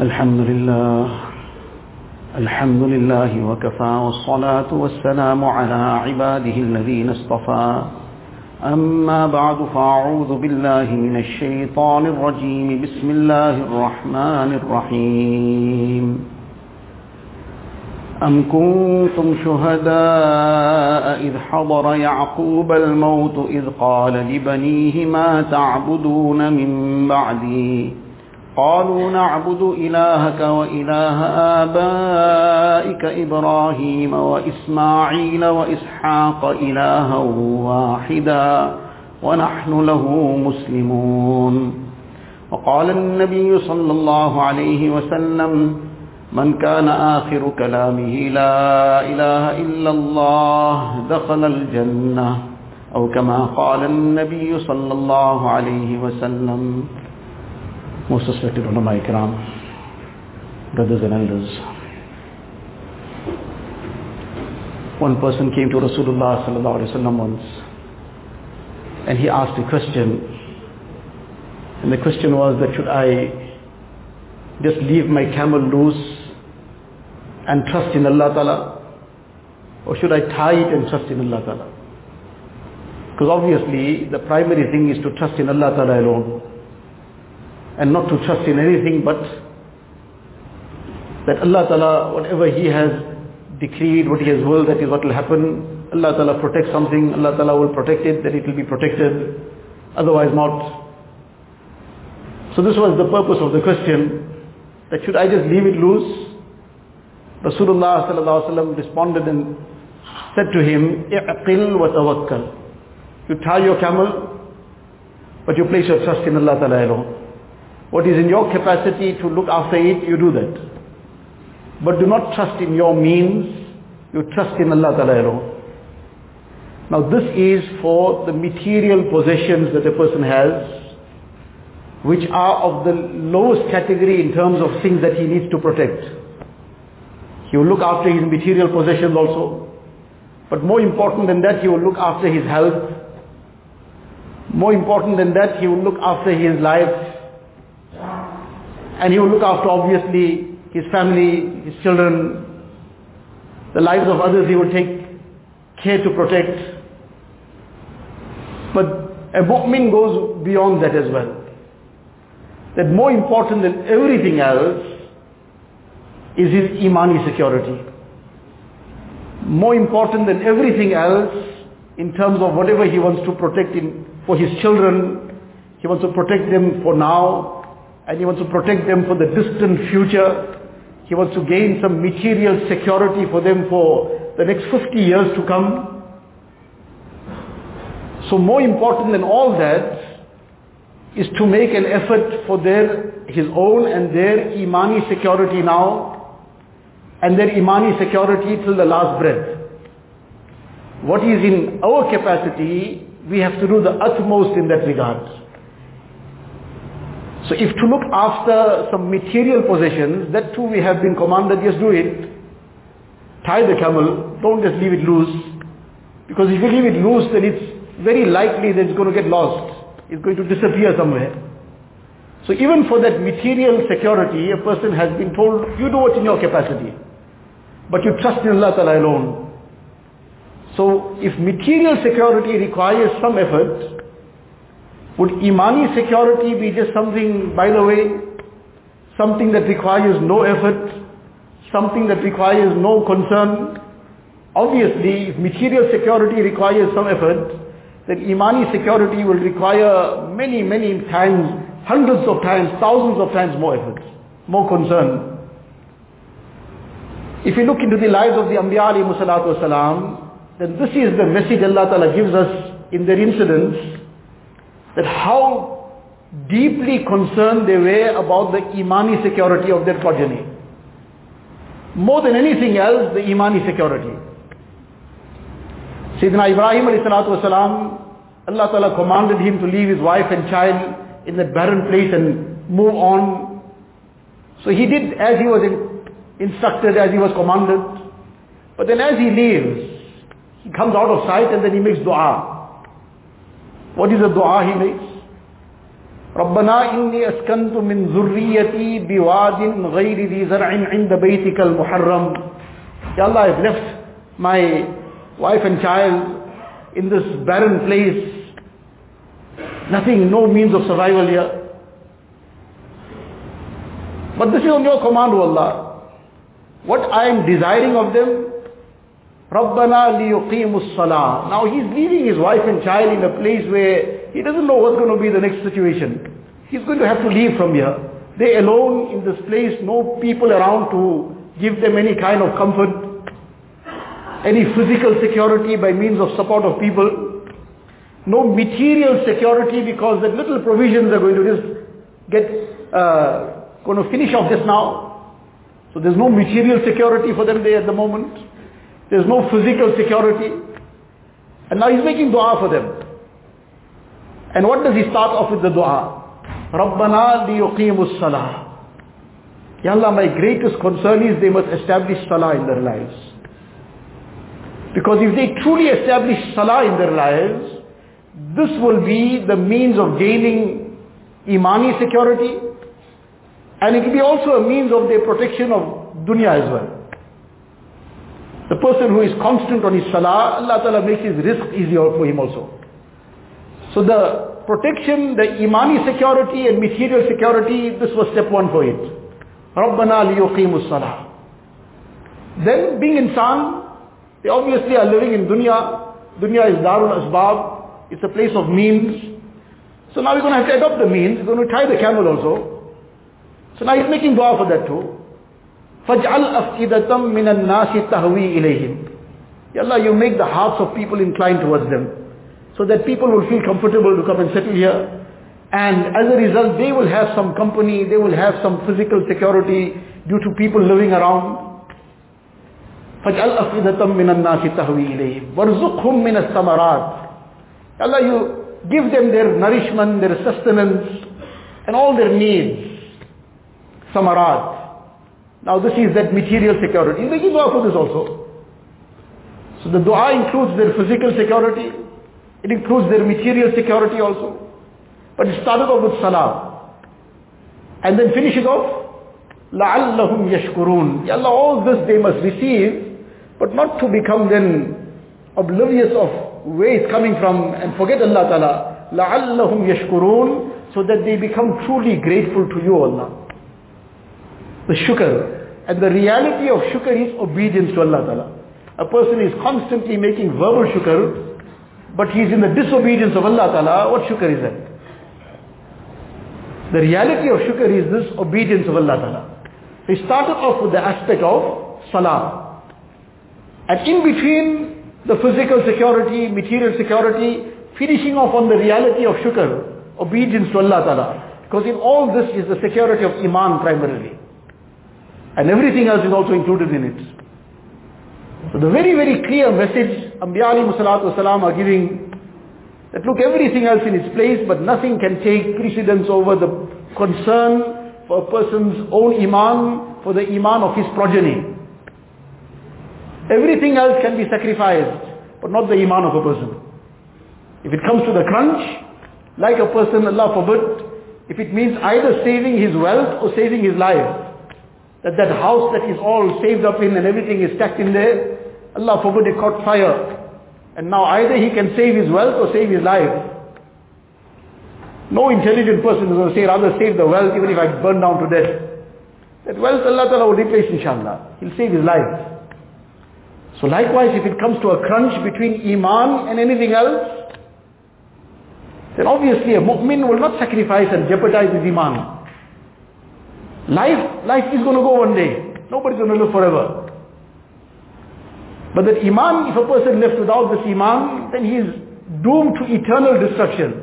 الحمد لله. الحمد لله وكفى والصلاة والسلام على عباده الذين اصطفى. أما بعد فأعوذ بالله من الشيطان الرجيم. بسم الله الرحمن الرحيم. أم كنتم شهداء إذ حضر يعقوب الموت إذ قال لبنيه ما تعبدون من بعدي؟ قالوا نعبد إلهك وإله آبائك إبراهيم وإسماعيل وإسحاق إلها واحدا ونحن له مسلمون. وقال النبي صلى الله عليه وسلم من كان آخر كلامه لا إله إلا الله دخل الجنة. أو كما قال النبي صلى الله عليه وسلم most respected ulama ikram, brothers and elders. One person came to Rasulullah sallallahu alaihi wasallam once, and he asked a question, and the question was that should I just leave my camel loose and trust in Allah Ta'ala, or should I tie it and trust in Allah Ta'ala? Because obviously the primary thing is to trust in Allah Ta'ala alone and not to trust in anything but that Allah Ta'ala, whatever He has decreed, what He has willed, that is what will happen. Allah Ta'ala protects something, Allah Ta'ala will protect it, that it will be protected, otherwise not. So this was the purpose of the question, that should I just leave it loose? Rasulullah Sallallahu Alaihi Wasallam responded and said to him, اِعْقِلْ وَتَوَكَّلْ You tie your camel, but you place your trust in Allah Ta'ala alone. What is in your capacity to look after it, you do that. But do not trust in your means, you trust in Allah Ta'ala alone. Now this is for the material possessions that a person has, which are of the lowest category in terms of things that he needs to protect. He will look after his material possessions also. But more important than that, he will look after his health. More important than that, he will look after his life. And he will look after obviously his family, his children, the lives of others he will take care to protect. But a mu'min goes beyond that as well. That more important than everything else is his imani security. More important than everything else in terms of whatever he wants to protect in, for his children, he wants to protect them for now, and he wants to protect them for the distant future. He wants to gain some material security for them for the next 50 years to come. So more important than all that is to make an effort for their, his own and their imani security now and their imani security till the last breath. What is in our capacity, we have to do the utmost in that regard. So if to look after some material possessions, that too we have been commanded, just do it. Tie the camel, don't just leave it loose. Because if you leave it loose, then it's very likely that it's going to get lost. It's going to disappear somewhere. So even for that material security, a person has been told, you do what's in your capacity. But you trust in Allah Ta'ala alone. So if material security requires some effort, would imani security be just something by the way, something that requires no effort, something that requires no concern? Obviously, if material security requires some effort, then imani security will require many, many times, hundreds of times, thousands of times more effort, more concern. If you look into the lives of the Anbiya alayhi salatu wasalam, then this is the message Allah Ta'ala gives us in their incidents, that how deeply concerned they were about the imani security of their progeny. More than anything else, the imani security. Sayyidina Ibrahim wasalam, Allah Ta'ala commanded him to leave his wife and child in that barren place and move on. So he did as he was instructed, as he was commanded. But then as he leaves, he comes out of sight and then he makes dua. What is the dua he makes? ربنا إني أسكنت من ذريتي بواد غير ذي زرع عند بيتك المحرم Ya Allah, I've left my wife and child in this barren place. Nothing, no means of survival here. But this is on your command, O Allah. What I am desiring of them, رَبَّنَا لِيُقِيمُوا الصَّلَاةِ Now he's leaving his wife and child in a place where he doesn't know what's going to be the next situation. He's going to have to leave from here. They alone in this place, no people around to give them any kind of comfort, any physical security by means of support of people, no material security because the little provisions are going to just get, uh, going to finish off just now. So there's no material security for them there at the moment. There's no physical security. And now he's making dua for them. And what does he start off with the dua? رَبَّنَا لِيُقِيمُوا الصَّلَاةِ Ya Allah, my greatest concern is they must establish salah in their lives. Because if they truly establish salah in their lives, this will be the means of gaining imani security and it will be also a means of their protection of dunya as well. The person who is constant on his salah, Allah Ta'ala makes his rizq easier for him also. So the protection, the imani security and material security, this was step one for it. رَبَّنَا لِيُقِيمُ salah. Then being insan, they obviously are living in dunya. Dunya is darul asbab. It's a place of means. So now we're going to have to adopt the means. We're going to tie the camel also. So now he's making dua for that too. فَجْعَلْ أَفْئِدَةً مِّنَ النَّاسِ تَهْوِي إِلَيْهِمْ Ya Allah, you make the hearts of people inclined towards them. So that people will feel comfortable to come and settle here. And as a result, they will have some company, they will have some physical security due to people living around. فَجْعَلْ أَفْئِدَةً مِّنَ النَّاسِ تَهْوِي إِلَيْهِمْ وَارْزُقْهُم مِّنَ الثَّمَرَاتِ Allah, you give them their nourishment, their sustenance, and all their needs. Samarat. Now this is that material security. He's making dua for this also. So the dua includes their physical security. It includes their material security also. But it started off with salah. And then finish it off. لَعَلَّهُمْ يَشْكُرُونَ Ya Allah, all this they must receive, but not to become then oblivious of where it's coming from and forget Allah Ta'ala. لَعَلَّهُمْ يَشْكُرُونَ So that they become truly grateful to you, Allah. The shukr. And the reality of shukr is obedience to Allah Ta'ala. A person is constantly making verbal shukr, but he is in the disobedience of Allah Ta'ala. What shukr is that? The reality of shukr is this obedience of Allah Ta'ala. He started off with the aspect of salah. And in between the physical security, material security, finishing off on the reality of shukr, obedience to Allah Ta'ala. Because in all this is the security of iman primarily. And everything else is also included in it. So the very, very clear message Anbiya wasalam are giving that look, everything else in its place, but nothing can take precedence over the concern for a person's own iman, for the iman of his progeny. Everything else can be sacrificed, but not the iman of a person. If it comes to the crunch, like a person, Allah forbid, if it means either saving his wealth or saving his life, that that house that is all saved up in and everything is stacked in there, Allah forbid it caught fire. And now either he can save his wealth or save his life. No intelligent person is going to say, rather save the wealth even if I burn down to death. That wealth Allah Ta'ala will replace inshallah. He'll save his life. So likewise, if it comes to a crunch between Iman and anything else, then obviously a mu'min will not sacrifice and jeopardize his Iman. Life, life is going to go one day. Nobody's going to live forever. But that Iman, if a person left without this Iman, then he is doomed to eternal destruction.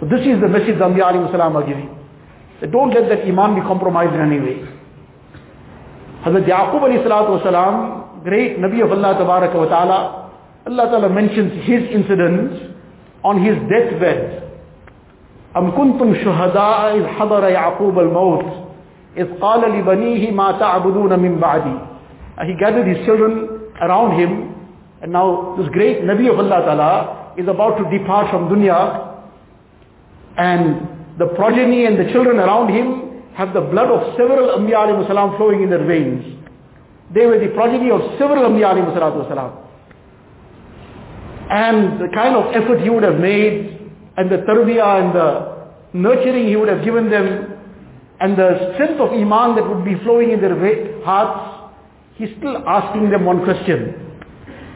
So this is the message the Anbiya alayhi are giving. That don't let that Iman be compromised in any way. Hazrat Yaqub alayhi salatu wasalam, great Nabi of Allah tabaraka wa ta'ala, Allah ta'ala mentions his incident on his deathbed. أم كنتم شهداء إذ حضر يعقوب الموت إذ قال لبنيه ما تعبدون من بعدي He gathered his children around him and now this great Nabi of Allah Ta'ala is about to depart from dunya and the progeny and the children around him have the blood of several Anbiya alayhi salam flowing in their veins. They were the progeny of several Anbiya alayhi salam. And the kind of effort he would have made, and the tarbiyah and the nurturing he would have given them, and the strength of iman that would be flowing in their hearts, he's still asking them one question.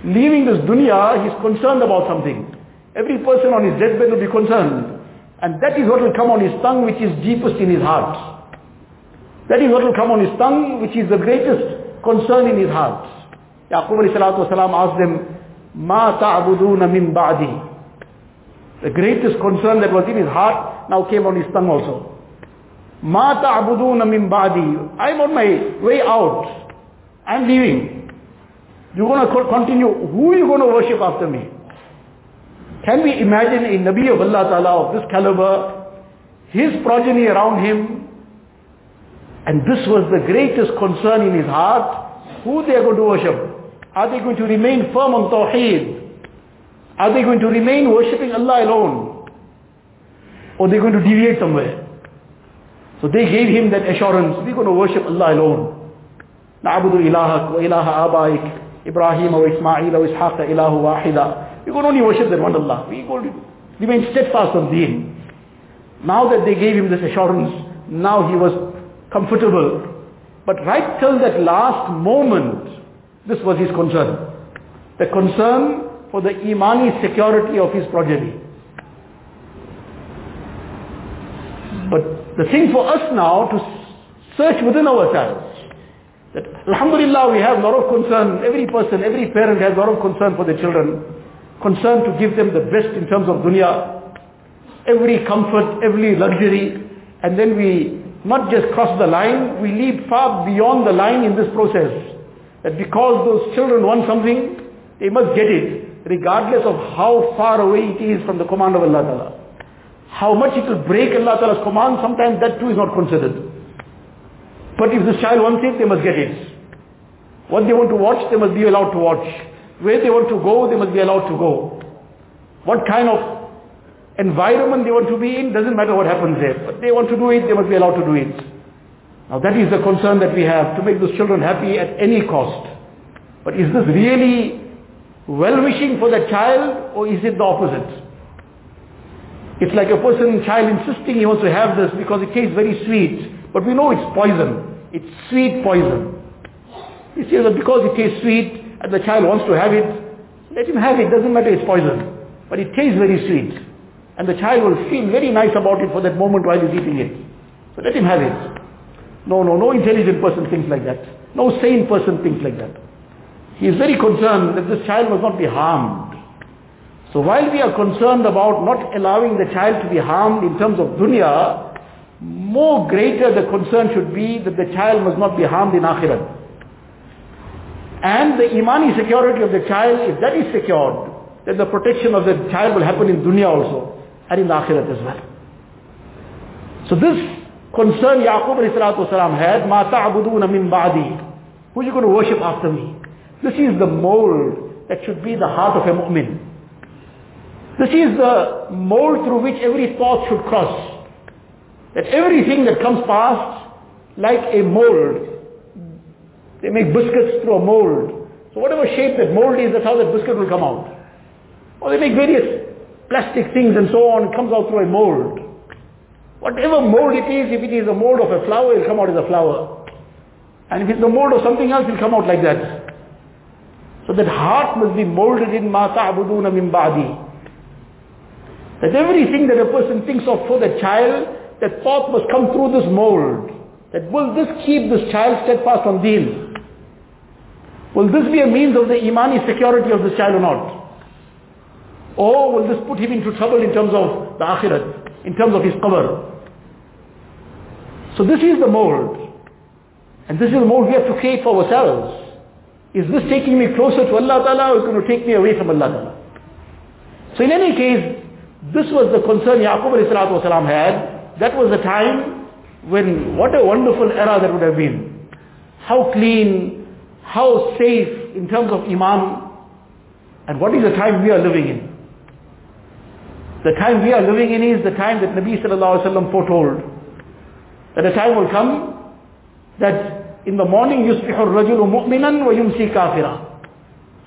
Leaving this dunya, he's concerned about something. Every person on his deathbed will be concerned. And that is what will come on his tongue which is deepest in his heart. That is what will come on his tongue which is the greatest concern in his heart. Yaqub alayhi salatu wasalam asked them, Ma ta'buduna min ba'di. The greatest concern that was in his heart now came on his tongue also. Ma ta'buduna min ba'di. I'm on my way out. I'm leaving. You're going to continue. Who are you going to worship after me? Can we imagine a Nabi of Allah Ta'ala of this caliber, his progeny around him, and this was the greatest concern in his heart, who they are going to worship? Are they going to remain firm on Tawheed? Are they going to remain worshipping Allah alone? Or are they going to deviate somewhere? So they gave him that assurance, we're going to worship Allah alone. نعبد إلهك وإله آبائك إبراهيم وإسماعيل وإسحاق إله واحدا we could only worship that one Allah. We could remain steadfast on deen. Now that they gave him this assurance, now he was comfortable. But right till that last moment, this was his concern. The concern for the imani security of his progeny. But the thing for us now to search within ourselves, that Alhamdulillah we have a lot of concern, every person, every parent has a lot of concern for their children. Concern to give them the best in terms of dunya, every comfort, every luxury, and then we not just cross the line, we leap far beyond the line in this process. That because those children want something, they must get it, regardless of how far away it is from the command of Allah Ta'ala. How much it will break Allah Ta'ala's command, sometimes that too is not considered. But if this child wants it, they must get it. What they want to watch, they must be allowed to watch. Where they want to go, they must be allowed to go. What kind of environment they want to be in, doesn't matter what happens there. But they want to do it, they must be allowed to do it. Now that is the concern that we have, to make those children happy at any cost. But is this really well-wishing for the child, or is it the opposite? It's like a person, child insisting he wants to have this because it tastes very sweet. But we know it's poison. It's sweet poison. He says that because it tastes sweet, and the child wants to have it, let him have it, doesn't matter, it's poison. But it tastes very sweet. And the child will feel very nice about it for that moment while he's eating it. So let him have it. No, no, no intelligent person thinks like that. No sane person thinks like that. He is very concerned that this child must not be harmed. So while we are concerned about not allowing the child to be harmed in terms of dunya, more greater the concern should be that the child must not be harmed in akhirat. And the imani security of the child, if that is secured, then the protection of the child will happen in dunya also, and in the akhirat as well. So this concern Yaqub والسلام, had, مَا تَعْبُدُونَ مِن بَعْدِي Who are you going to worship after me? This is the mold that should be the heart of a mu'min. This is the mold through which every thought should cross. That everything that comes past, like a mold, they make biscuits through a mold. So whatever shape that mold is, that's how that biscuit will come out. Or they make various plastic things and so on, it comes out through a mold. Whatever mold it is, if it is a mold of a flower, it will come out as a flower. And if it's a mold of something else, it will come out like that. So that heart must be molded in ta'buduna min ba'di. That everything that a person thinks of for the child, that thought must come through this mold. That will this keep this child steadfast on deen? Will this be a means of the imani security of this child or not? Or will this put him into trouble in terms of the akhirat, in terms of his qabr? So this is the mold. And this is the mold we have to create for ourselves. Is this taking me closer to Allah Ta'ala or is it going to take me away from Allah Ta'ala? So in any case, this was the concern Yaqub والسلام, had. That was the time when, what a wonderful era that would have been. How clean, how safe in terms of Iman and what is the time we are living in. The time we are living in is the time that Nabi sallallahu alaihi wasallam foretold. That a time will come that in the morning يُصْبِحُ الرَّجُلُ مُؤْمِنًا وَيُمْسِي كَافِرًا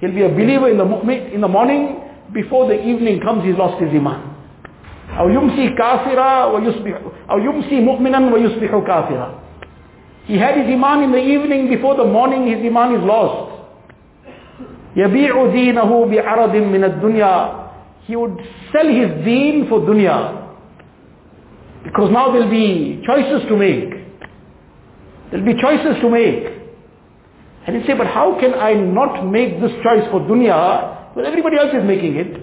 He'll be a believer in the, mu'min, in the morning, before the evening comes he's lost his iman. أو يمسي كافرا ويصبح أو يمسي مؤمنا ويصبح كافرا He had his iman in the evening before the morning his iman is lost. يبيع دينه بعرض من الدنيا He would sell his deen for dunya. Because now there'll be choices to make. There'll be choices to make. And he say, but how can I not make this choice for dunya when everybody else is making it?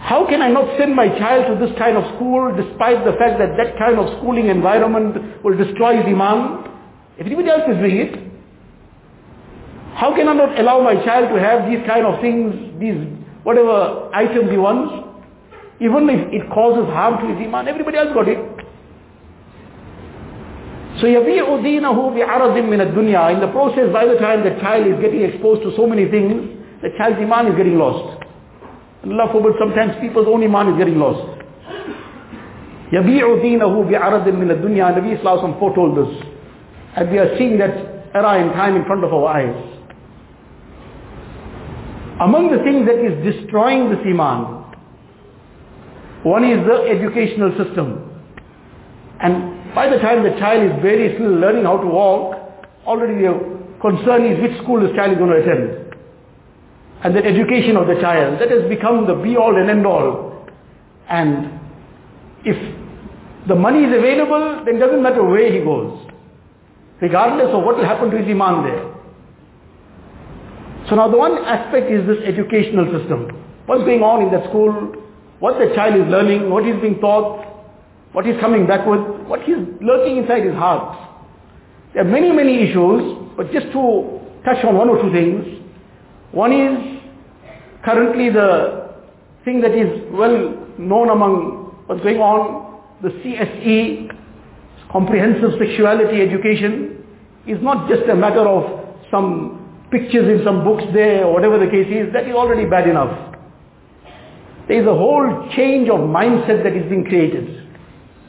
How can I not send my child to this kind of school despite the fact that that kind of schooling environment will destroy his iman? Everybody else is doing it. How can I not allow my child to have these kind of things, these whatever items he wants, even if it causes harm to his iman, everybody else got it. So يَبِيعُ دِينَهُ بِعَرَضٍ مِنَ الدُّنْيَا In the process, by the time the child is getting exposed to so many things, the child's iman is getting lost. Allah forbid, sometimes people's own iman is getting lost. يَبِيعُ دِينَهُ بِعَرَضٍ مِنَ الدُّنْيا Nabi Sallallahu foretold this. And we are seeing that era in time in front of our eyes. Among the things that is destroying this iman, one is the educational system. And by the time the child is very still learning how to walk, already the concern is which school this child is going to attend. And the education of the child, that has become the be all and end all. And if the money is available, then it doesn't matter where he goes. Regardless of what will happen to his iman there. So now the one aspect is this educational system. What's going on in that school, what the child is learning, what is being taught, what he's coming back with, what he's lurking inside his heart. There are many, many issues, but just to touch on one or two things. One is currently the thing that is well known among what's going on, the CSE, Comprehensive Sexuality Education, is not just a matter of some pictures in some books there or whatever the case is, that is already bad enough. There is a whole change of mindset that is being created.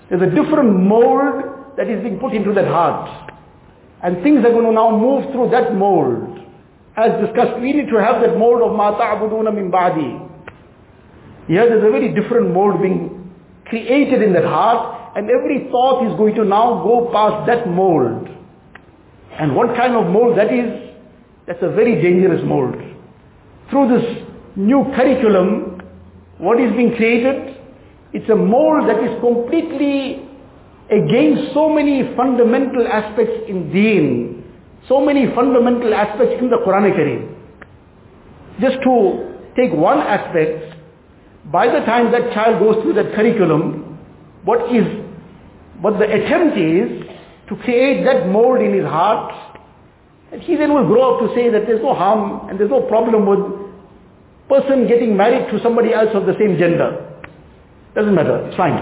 There's a different mold that is being put into that heart. And things are going to now move through that mold. As discussed, we need to have that mold of ma ta'buduna min ba'di. Here there's a very different mold being created in that heart and every thought is going to now go past that mold. And what kind of mold that is, that's a very dangerous mold. Through this new curriculum, what is being created? It's a mold that is completely against so many fundamental aspects in deen, so many fundamental aspects in the Quran Kareem. Just to take one aspect, by the time that child goes through that curriculum, what is, what the attempt is to create that mold in his heart and he then will grow up to say that there's no harm and there's no problem with person getting married to somebody else of the same gender. Doesn't matter, it's fine.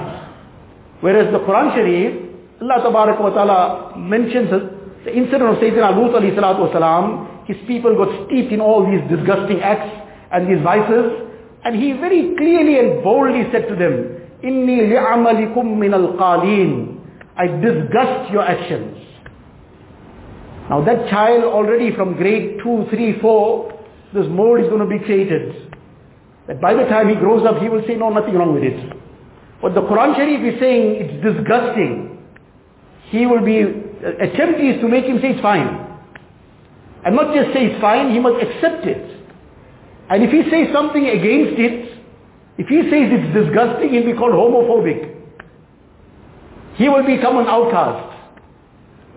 Whereas the Quran Sharif, Allah wa ta'ala mentions the incident of Sayyidina Lut alayhi salatu wasalam, his people got steeped in all these disgusting acts and these vices, and he very clearly and boldly said to them, Inni li'amalikum min al-qaleen. I disgust your actions. Now that child already from grade 2, 3, 4, this mold is going to be created. That by the time he grows up, he will say, no, nothing wrong with it. But the Quran Sharif is saying it's disgusting. He will be, uh, attempt is to make him say it's fine. And not just say it's fine, he must accept it. And if he says something against it, if he says it's disgusting, he'll be called homophobic. He will become an outcast.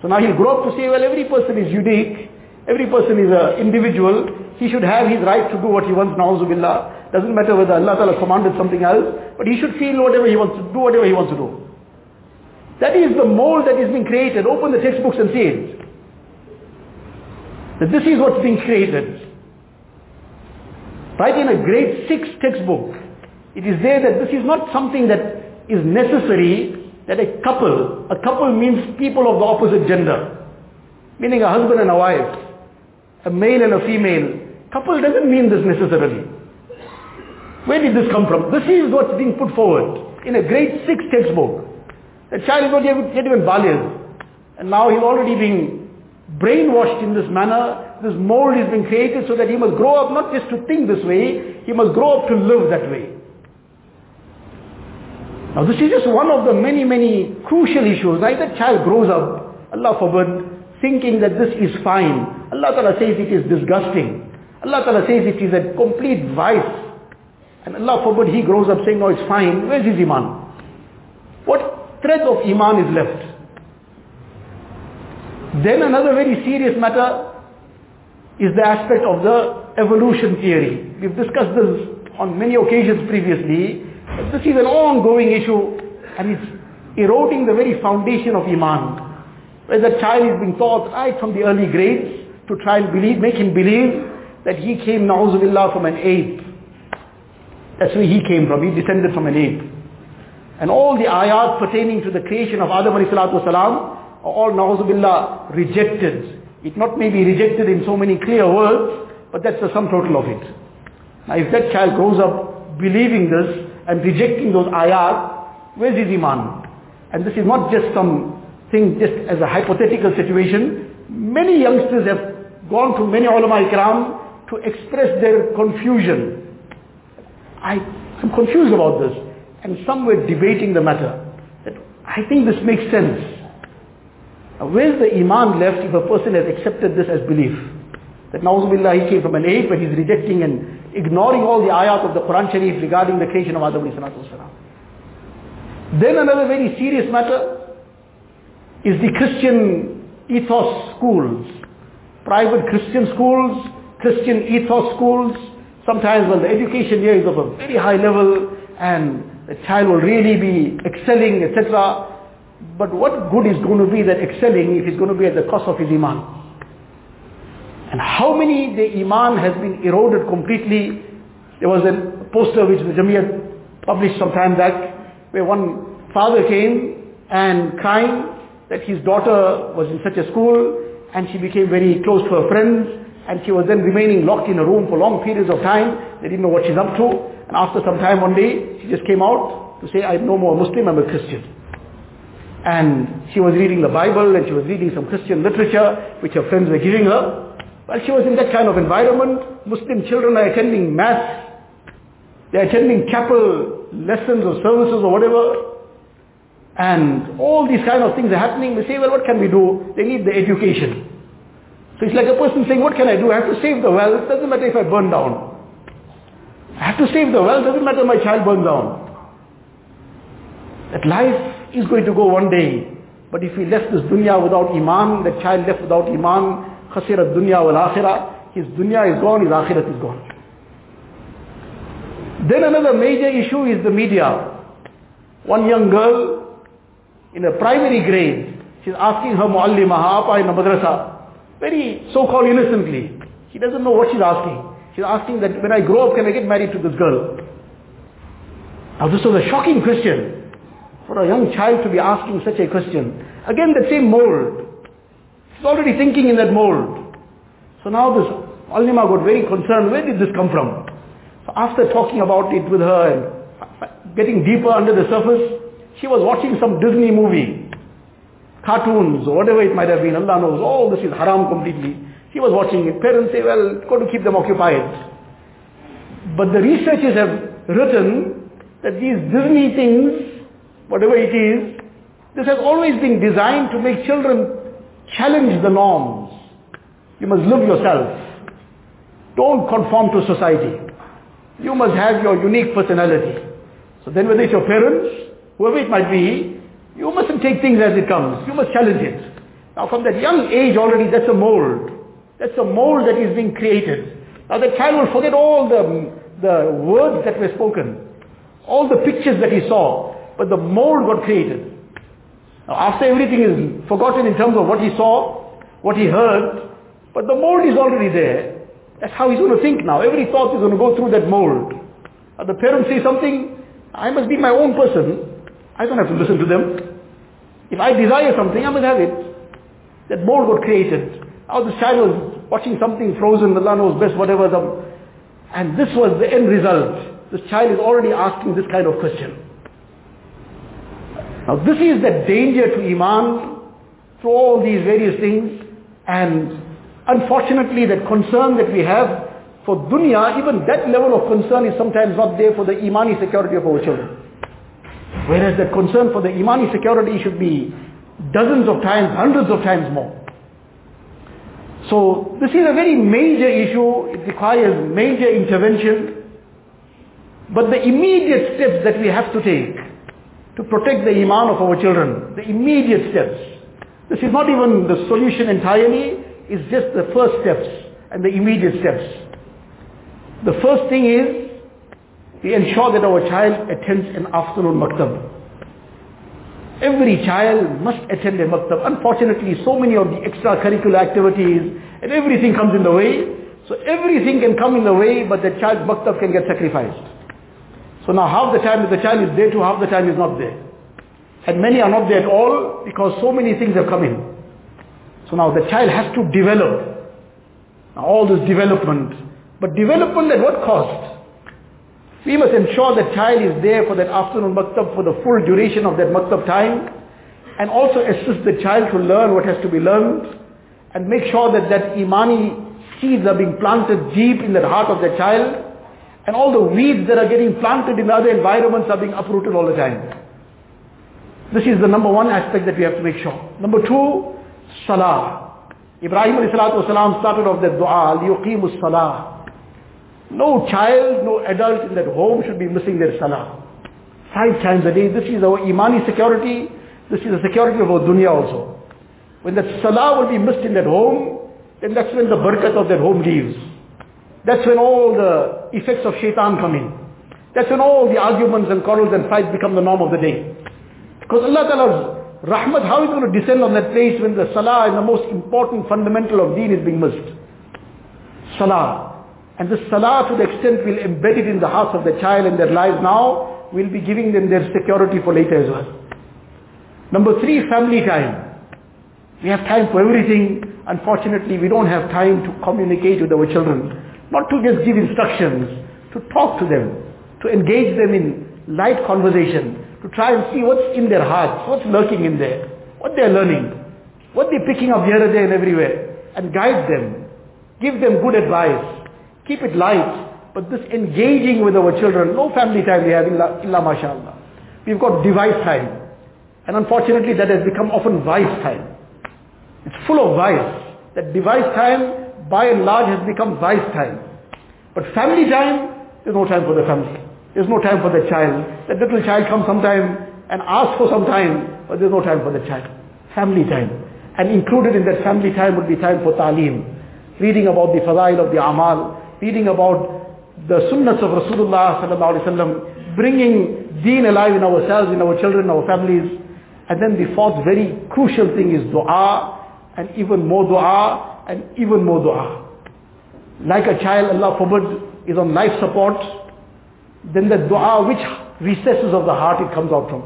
So now he'll grow up to say, well, every person is unique. Every person is an individual. He should have his right to do what he wants, na'uzubillah. Doesn't matter whether Allah Ta'ala commanded something else, but he should feel whatever he wants to do, whatever he wants to do. That is the mold that is being created. Open the textbooks and see it. That this is what's being created. Right in a grade 6 textbook, it is there that this is not something that is necessary that a couple, a couple means people of the opposite gender, meaning a husband and a wife, a male and a female. Couple doesn't mean this necessarily. Where did this come from? This is what's being put forward in a grade 6 textbook. The child is not yet even baligh. And now he's already being brainwashed in this manner. This mold is being created so that he must grow up not just to think this way, he must grow up to live that way. Now this is just one of the many, many crucial issues. If that child grows up, Allah forbid, thinking that this is fine. Allah Ta'ala says it is disgusting. Allah Ta'ala says it is a complete vice. And Allah forbid he grows up saying, no, it's fine. Where's his iman? What thread of iman is left? Then another very serious matter is the aspect of the evolution theory. We've discussed this on many occasions previously. This is an ongoing issue and it's eroding the very foundation of Iman. Where the child is being taught right from the early grades to try and believe, make him believe that he came, na'uzubillah, from an ape. That's where he came from. He descended from an ape. And all the ayat pertaining to the creation of Adam alayhi salatu wasalam are all, na'uzubillah, rejected. It not maybe rejected in so many clear words, but that's the sum total of it. Now if that child grows up believing this and rejecting those ayat, where's his iman? And this is not just some thing just as a hypothetical situation. Many youngsters have gone to many ulama ikram to express their confusion. I am confused about this. And some were debating the matter. That I think this makes sense. Now, where's the iman left if a person has accepted this as belief? That Nauzubillah he came from an ape but he's rejecting and ignoring all the ayat of the Quran Sharif regarding the creation of Adam. Then another very serious matter is the Christian ethos schools. Private Christian schools, Christian ethos schools. Sometimes when the education here is of a very high level and the child will really be excelling, etc. But what good is going to be that excelling if it's going to be at the cost of his iman? And how many the iman has been eroded completely? There was a poster which the Jamiyat published some time back where one father came and crying that his daughter was in such a school and she became very close to her friends and she was then remaining locked in a room for long periods of time. They didn't know what she's up to. And after some time one day, she just came out to say, I'm no more a Muslim, I'm a Christian. And she was reading the Bible and she was reading some Christian literature which her friends were giving her. While she was in that kind of environment, Muslim children are attending mass, they're attending chapel lessons or services or whatever, and all these kind of things are happening. We say, well, what can we do? They need the education. So it's like a person saying, what can I do? I have to save the wealth. Doesn't matter if I burn down. I have to save the wealth. Doesn't matter if my child burns down. That life is going to go one day. But if he left this dunya without iman, that child left without iman, khasirat dunya wal akhirah, his dunya is gone, his akhirat is gone. Then another major issue is the media. One young girl in a primary grade, she's asking her muallima, apa in a madrasa, very so-called innocently. She doesn't know what she's asking. She's asking that when I grow up, can I get married to this girl? Now this was a shocking question for a young child to be asking such a question. Again, the same mold. She's already thinking in that mold. So now this Alima got very concerned. Where did this come from? So after talking about it with her and getting deeper under the surface, she was watching some Disney movie, cartoons or whatever it might have been. Allah knows all this is haram completely. He was watching it. Parents say, well, got to keep them occupied. But the researchers have written that these Disney things, whatever it is, this has always been designed to make children challenge the norms. You must live yourself. Don't conform to society. You must have your unique personality. So then whether it's your parents, whoever it might be, you mustn't take things as it comes. You must challenge it. Now from that young age already, that's a mold. That's a mold that is being created. Now the child will forget all the, the words that were spoken, all the pictures that he saw, but the mold got created. Now after everything is forgotten in terms of what he saw, what he heard, but the mold is already there. That's how he's going to think now. Every thought is going to go through that mold. Now the parents say something, I must be my own person. I don't have to listen to them. If I desire something, I must have it. That mold got created. Now the child was watching something frozen, Allah knows best, whatever the... And this was the end result. this child is already asking this kind of question. Now this is the danger to Iman through all these various things and unfortunately that concern that we have for dunya, even that level of concern is sometimes not there for the imani security of our children. Whereas the concern for the imani security should be dozens of times, hundreds of times more. So this is a very major issue. It requires major intervention. But the immediate steps that we have to take to protect the iman of our children, the immediate steps. This is not even the solution entirely, it's just the first steps and the immediate steps. The first thing is, we ensure that our child attends an afternoon maktab. Every child must attend a maktab. Unfortunately, so many of the extracurricular activities and everything comes in the way. So everything can come in the way, but the child's maktab can get sacrificed. So now half the time the child is there to half the time is not there. And many are not there at all because so many things have come in. So now the child has to develop. Now all this development. But development at what cost? We must ensure that child is there for that afternoon maktab for the full duration of that maktab time and also assist the child to learn what has to be learned and make sure that that imani seeds are being planted deep in the heart of the child and all the weeds that are getting planted in other environments are being uprooted all the time. This is the number one aspect that we have to make sure. Number two, salah. Ibrahim والسلام, started off that dua, لِيُقِيمُ salah. no child, no adult in that home should be missing their salah. Five times a day. This is our imani security. This is the security of our dunya also. When that salah will be missed in that home, then that's when the barakat of that home leaves. That's when all the effects of shaitan come in. That's when all the arguments and quarrels and fights become the norm of the day. Because Allah Ta'ala's rahmat, how is going to descend on that place when the salah the most important fundamental of deen is being missed? Salah. And this salah to the extent we'll embed it in the hearts of the child and their lives now, we'll be giving them their security for later as well. Number three, family time. We have time for everything. Unfortunately, we don't have time to communicate with our children. Not to just give instructions, to talk to them, to engage them in light conversation, to try and see what's in their hearts, what's lurking in there, what they're learning, what they're picking up here and there and everywhere, and guide them. Give them good advice. Keep it light. But this engaging with our children, no family time we have, illa, illa mashallah. We've got device time. And unfortunately that has become often vice time. It's full of vice. That device time, by and large, has become vice time. But family time, there's no time for the family. There's no time for the child. That little child comes sometime and asks for some time, but there's no time for the child. Family time. And included in that family time would be time for ta'lim. Reading about the fadail of the amal, reading about the sunnahs of Rasulullah sallallahu alaihi wasallam, bringing deen alive in ourselves, in our children, our families. And then the fourth very crucial thing is dua, and even more dua, and even more dua. Like a child, Allah forbid, is on life support, then the dua, which recesses of the heart it comes out from.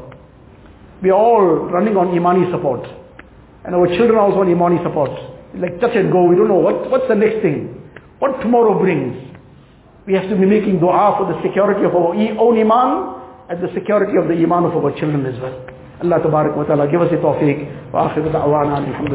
We are all running on imani support. And our children also on imani support. Like touch and go, we don't know what, what's the next thing. What tomorrow brings. We have to be making dua for the security of our own iman and the security of the iman of our children as well. Allah tabarak wa ta'ala give us a tawfiq. Wa akhiru da'wana alhamdulillah.